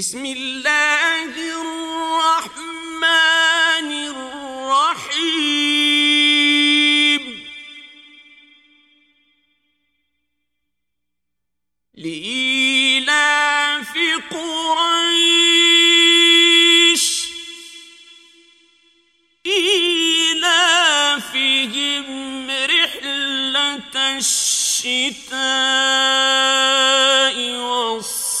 بسم اللہ الرحمن الرحیم لإلاف قریش إلافهم رحلة الشتاء والصيف.